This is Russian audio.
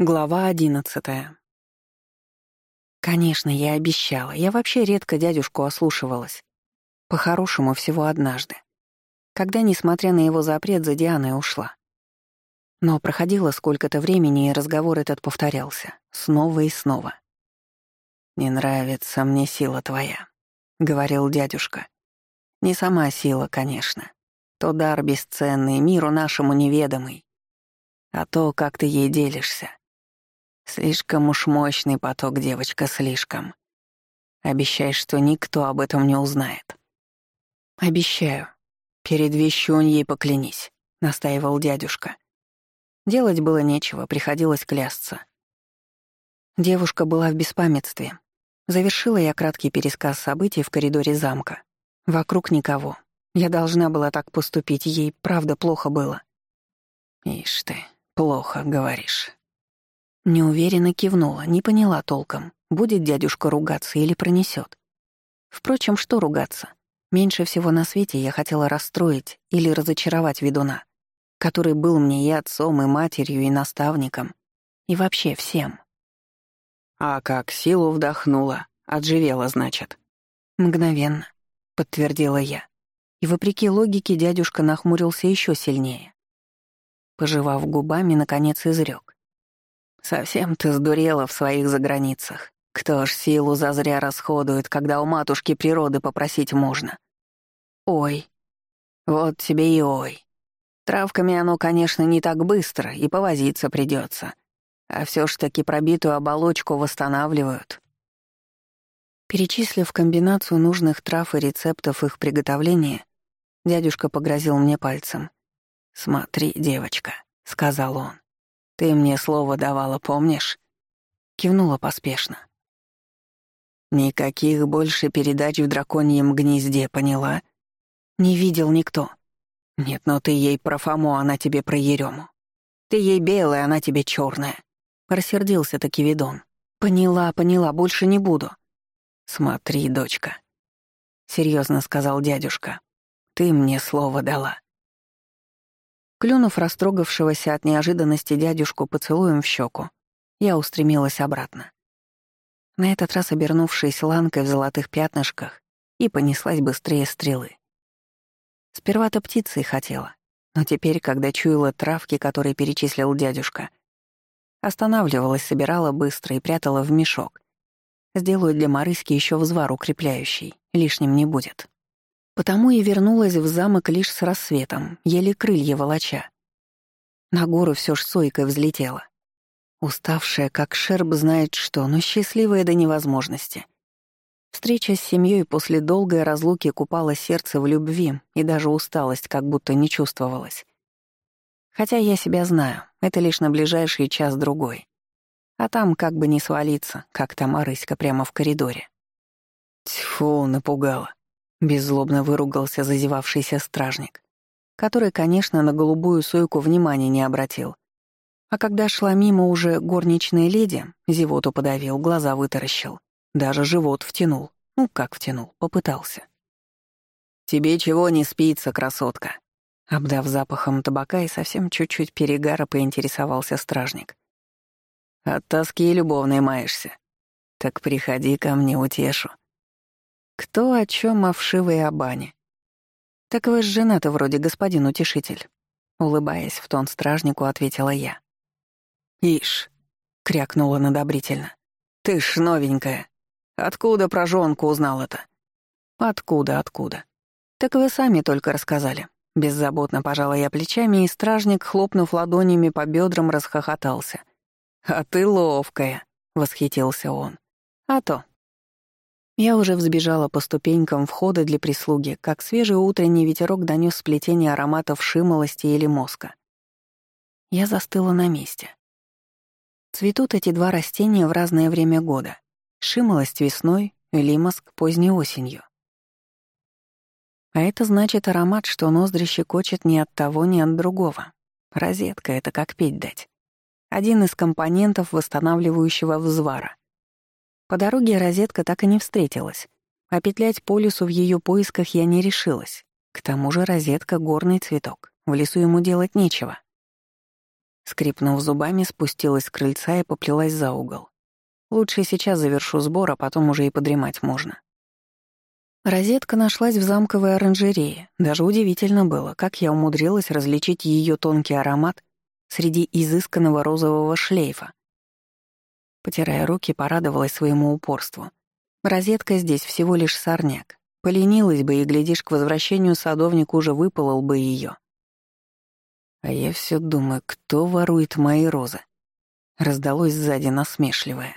Глава одиннадцатая. Конечно, я обещала. Я вообще редко дядюшку ослушивалась. По-хорошему, всего однажды. Когда, несмотря на его запрет, за Дианой ушла. Но проходило сколько-то времени, и разговор этот повторялся. Снова и снова. «Не нравится мне сила твоя», — говорил дядюшка. «Не сама сила, конечно. То дар бесценный, миру нашему неведомый. А то, как ты ей делишься. Слишком уж мощный поток, девочка, слишком. Обещай, что никто об этом не узнает. Обещаю. Перед вещуньей поклянись, настаивал дядюшка. Делать было нечего, приходилось клясться. Девушка была в беспамятстве. Завершила я краткий пересказ событий в коридоре замка. Вокруг никого. Я должна была так поступить, ей правда плохо было. «Ишь ты, плохо, говоришь», Неуверенно кивнула, не поняла толком, будет дядюшка ругаться или пронесет. Впрочем, что ругаться? Меньше всего на свете я хотела расстроить или разочаровать ведуна, который был мне и отцом, и матерью, и наставником, и вообще всем. А как силу вдохнула, отживела, значит. Мгновенно, подтвердила я. И вопреки логике дядюшка нахмурился еще сильнее. Пожевав губами, наконец изрек. Совсем ты сдурела в своих заграницах. Кто ж силу зазря расходует, когда у матушки природы попросить можно? Ой. Вот тебе и ой. Травками оно, конечно, не так быстро, и повозиться придется. А все ж таки пробитую оболочку восстанавливают. Перечислив комбинацию нужных трав и рецептов их приготовления, дядюшка погрозил мне пальцем. «Смотри, девочка», — сказал он. «Ты мне слово давала, помнишь?» Кивнула поспешно. «Никаких больше передач в драконьем гнезде, поняла?» «Не видел никто». «Нет, но ты ей про Фому, она тебе про Ерему. Ты ей белая, она тебе черная. Рассердился таки Видон. «Поняла, поняла, больше не буду». «Смотри, дочка», — серьезно сказал дядюшка. «Ты мне слово дала. Клюнув растрогавшегося от неожиданности дядюшку поцелуем в щеку, я устремилась обратно. На этот раз обернувшись ланкой в золотых пятнышках, и понеслась быстрее стрелы. Сперва-то птицей хотела, но теперь, когда чуяла травки, которые перечислил дядюшка, останавливалась, собирала быстро и прятала в мешок. Сделаю для Марыськи еще взвар укрепляющий, лишним не будет. Потому и вернулась в замок лишь с рассветом, еле крылья волоча. На гору все ж сойкой взлетела. Уставшая, как шерб знает что, но счастливая до невозможности. Встреча с семьей после долгой разлуки купала сердце в любви, и даже усталость как будто не чувствовалась. Хотя я себя знаю, это лишь на ближайший час-другой. А там как бы не свалиться, как там Арыська прямо в коридоре. Тьфу, напугала. Беззлобно выругался зазевавшийся стражник, который, конечно, на голубую сойку внимания не обратил. А когда шла мимо уже горничная леди, зевоту подавил, глаза вытаращил. Даже живот втянул. Ну, как втянул, попытался. «Тебе чего не спится, красотка?» Обдав запахом табака и совсем чуть-чуть перегара, поинтересовался стражник. «От тоски любовной маешься. Так приходи ко мне, утешу. Кто о чем о вшивой Абане? Так вы ж женаты вроде, господин утешитель. Улыбаясь в тон стражнику, ответила я. «Ишь», — крякнула надобрительно. «Ты ж новенькая. Откуда про жонку узнал это?» «Откуда, откуда?» «Так вы сами только рассказали». Беззаботно пожала я плечами, и стражник, хлопнув ладонями по бедрам, расхохотался. «А ты ловкая», — восхитился он. «А то, я уже взбежала по ступенькам входа для прислуги, как свежий утренний ветерок донёс сплетение ароматов шимолости или мозга. Я застыла на месте. Цветут эти два растения в разное время года. Шимолость весной, лимоск поздней осенью. А это значит аромат, что ноздри щекочет ни от того, ни от другого. Розетка — это как петь дать. Один из компонентов восстанавливающего взвара. По дороге розетка так и не встретилась, а петлять по лесу в ее поисках я не решилась. К тому же розетка — горный цветок, в лесу ему делать нечего. Скрипнув зубами, спустилась с крыльца и поплелась за угол. Лучше сейчас завершу сбор, а потом уже и подремать можно. Розетка нашлась в замковой оранжерее. Даже удивительно было, как я умудрилась различить ее тонкий аромат среди изысканного розового шлейфа. Потирая руки, порадовалась своему упорству. Розетка здесь всего лишь сорняк. Поленилась бы, и, глядишь, к возвращению садовник уже выпалол бы ее. А я все думаю, кто ворует мои розы? Раздалось сзади насмешливое.